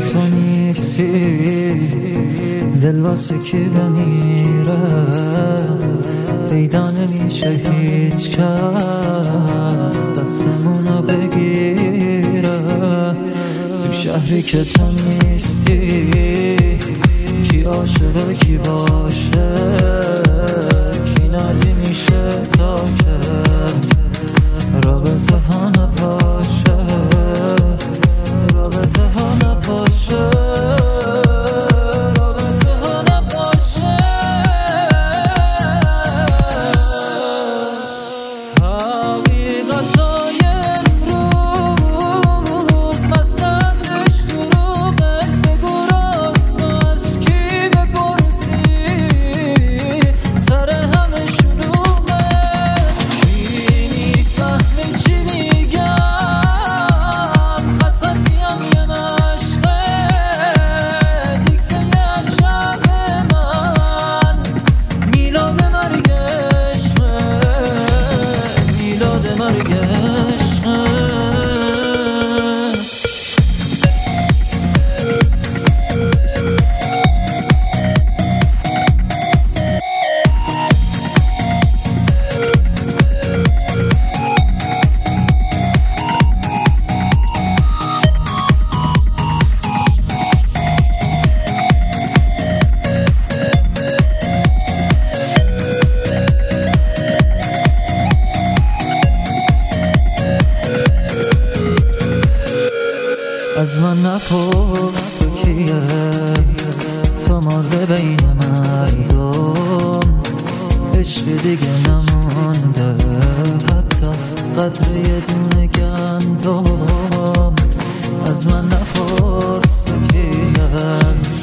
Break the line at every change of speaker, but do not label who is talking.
تو نیستی دل واسه کی بمیره؟ پیدا نمیشه هیچ کس دستمونو بگیره. تو شهری که تو نیستی کی عاشقه کی باشه؟ کی نادی میشه تا که از من نپرس تو کیه؟ تو مرده بین مردم. عشق دیگه نمونده. حتی قدر یه دونه گندم. از من نپرس تو کیه؟